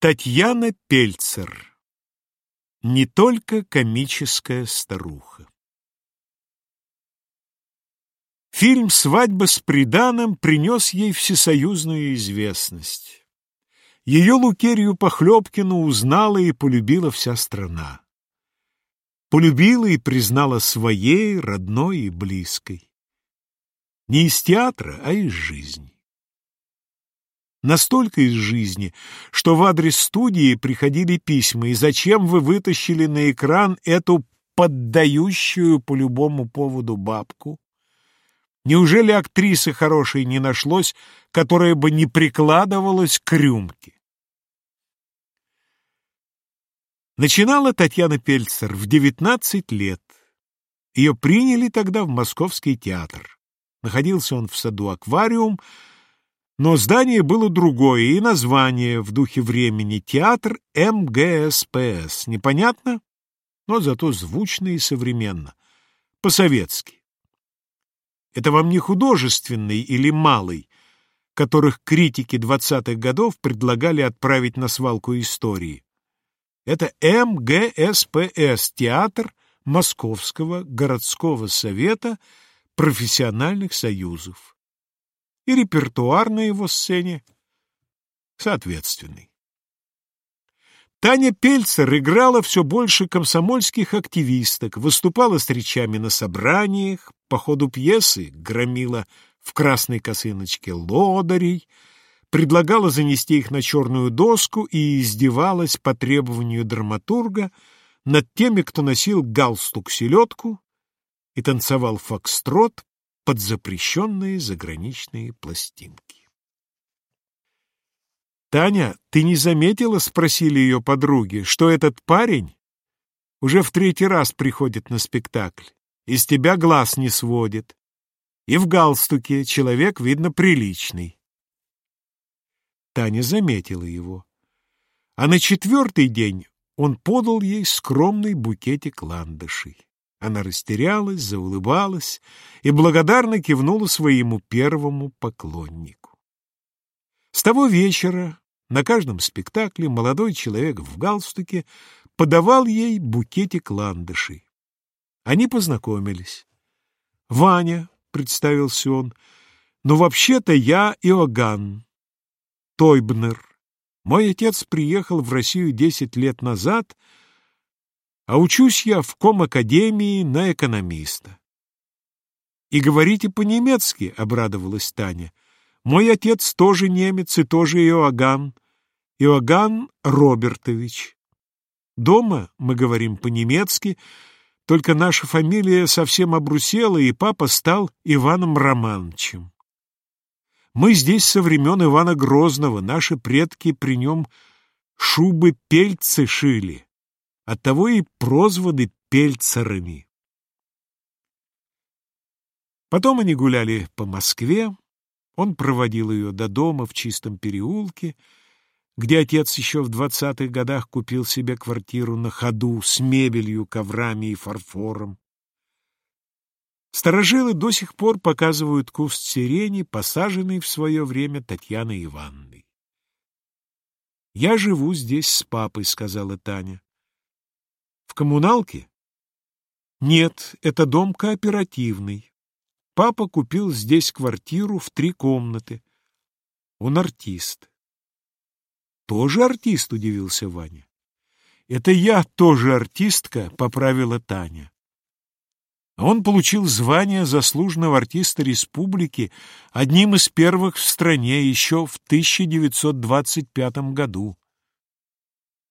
Татьяна Пельцер. Не только комическая старуха. Фильм «Свадьба с приданым» принес ей всесоюзную известность. Ее Лукерью Похлебкину узнала и полюбила вся страна. Полюбила и признала своей, родной и близкой. Не из театра, а из жизни. Настолько из жизни, что в адрес студии приходили письма, и зачем вы вытащили на экран эту поддающую по любому поводу бабку? Неужели актрисы хорошей не нашлось, которая бы не прикладывалась к рюмке? Начинала Татьяна Пельцер в 19 лет. Ее приняли тогда в Московский театр. Находился он в саду «Аквариум», но здание было другое, и название в духе времени — театр МГСПС. Непонятно, но зато звучно и современно. По-советски. Это вам не художественный или малый, которых критики двадцатых годов предлагали отправить на свалку истории. Это МГСПС, театр Московского городского совета профессиональных союзов и репертуар на его сцене соответственный. Таня Пельцер играла все больше комсомольских активисток, выступала с речами на собраниях, по ходу пьесы громила в красной косыночке лодырей, предлагала занести их на черную доску и издевалась по требованию драматурга над теми, кто носил галстук-селедку и танцевал фокстрот под запрещенные заграничные пластинки. «Таня, ты не заметила, — спросили ее подруги, — что этот парень уже в третий раз приходит на спектакль, из тебя глаз не сводит, и в галстуке человек, видно, приличный». Таня заметила его, а на четвертый день он подал ей скромный букетик ландышей. Она растерялась, заулыбалась и благодарно кивнула своему первому поклоннику. С того вечера на каждом спектакле молодой человек в галстуке подавал ей букетик ландышей. Они познакомились. «Ваня», — представился он, — «но вообще-то я Иоганн Тойбнер. Мой отец приехал в Россию десять лет назад — а учусь я в ком-академии на экономиста. «И говорите по-немецки», — обрадовалась Таня. «Мой отец тоже немец и тоже Иоганн, Иоганн Робертович. Дома мы говорим по-немецки, только наша фамилия совсем обрусела, и папа стал Иваном Романовичем. Мы здесь со времен Ивана Грозного, наши предки при нем шубы пельцы шили оттого и прозваны пельцерами. Потом они гуляли по Москве, он проводил ее до дома в чистом переулке, где отец еще в двадцатых годах купил себе квартиру на ходу с мебелью, коврами и фарфором. Старожилы до сих пор показывают куст сирени, посаженный в свое время Татьяной Ивановной. «Я живу здесь с папой», — сказала Таня. В коммуналке? Нет, это дом кооперативный. Папа купил здесь квартиру в три комнаты. Он артист. Тоже артист, удивился Ваня. Это я тоже артистка, поправила Таня. Он получил звание заслуженного артиста республики одним из первых в стране еще в 1925 году.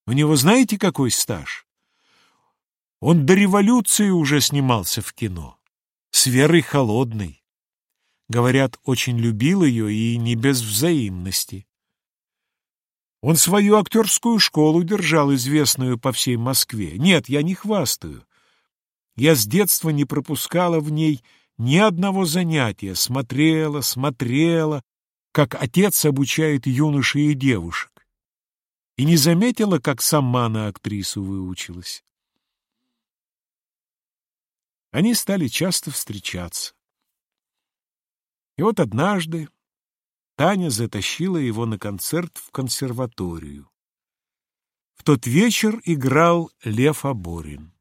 У него знаете, какой стаж? Он до революции уже снимался в кино. С Верой Холодной. Говорят, очень любил ее и не без взаимности. Он свою актерскую школу держал, известную по всей Москве. Нет, я не хвастаю. Я с детства не пропускала в ней ни одного занятия, смотрела, смотрела, как отец обучает юношей и девушек. И не заметила, как сама на актрису выучилась. Они стали часто встречаться. И вот однажды Таня затащила его на концерт в консерваторию. В тот вечер играл Лев Аборин.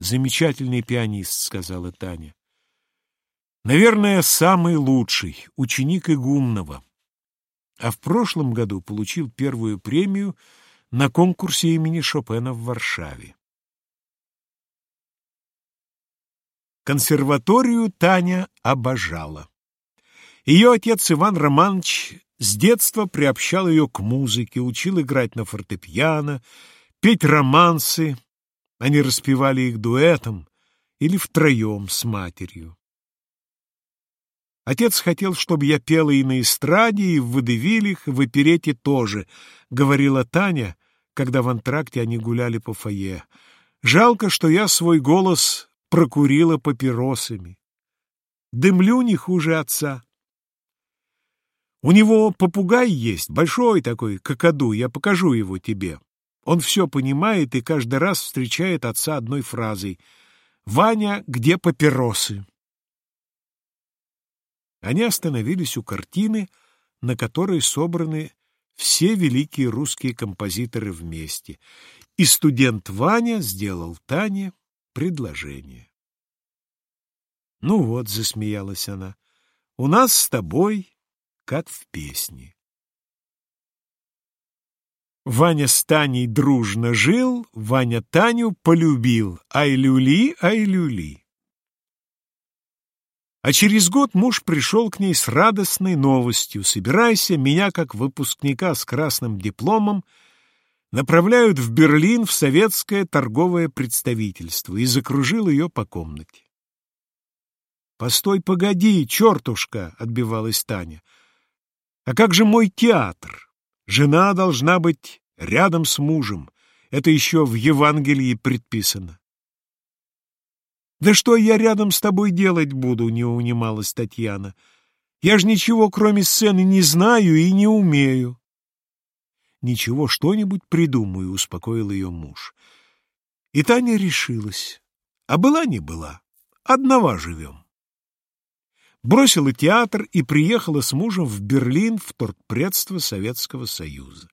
«Замечательный пианист», — сказала Таня. «Наверное, самый лучший, ученик Игумнова. А в прошлом году получил первую премию на конкурсе имени Шопена в Варшаве. Консерваторию Таня обожала. Ее отец Иван Романович с детства приобщал ее к музыке, учил играть на фортепиано, петь романсы. Они распевали их дуэтом или втроем с матерью. Отец хотел, чтобы я пела и на эстраде, и в водевилях, и в оперете тоже, — говорила Таня, когда в антракте они гуляли по фойе. Жалко, что я свой голос прокурила папиросами. Дымлю не хуже отца. У него попугай есть, большой такой, какаду, я покажу его тебе. Он все понимает и каждый раз встречает отца одной фразой «Ваня, где папиросы?» Они остановились у картины, на которой собраны все великие русские композиторы вместе, и студент Ваня сделал Тане предложение. «Ну вот», — засмеялась она, — «у нас с тобой, как в песне». Ваня с Таней дружно жил, Ваня Таню полюбил. Ай-люли, ай-люли. А через год муж пришел к ней с радостной новостью. «Собирайся, меня, как выпускника с красным дипломом, направляют в Берлин в советское торговое представительство» и закружил ее по комнате. «Постой, погоди, чертушка!» — отбивалась Таня. «А как же мой театр? Жена должна быть рядом с мужем. Это еще в Евангелии предписано». «Да что я рядом с тобой делать буду?» — не унималась Татьяна. «Я же ничего, кроме сцены, не знаю и не умею». «Ничего, что-нибудь придумаю», — успокоил ее муж. И Таня решилась. А была не была. Одного живем. Бросила театр и приехала с мужем в Берлин в торгпредство Советского Союза.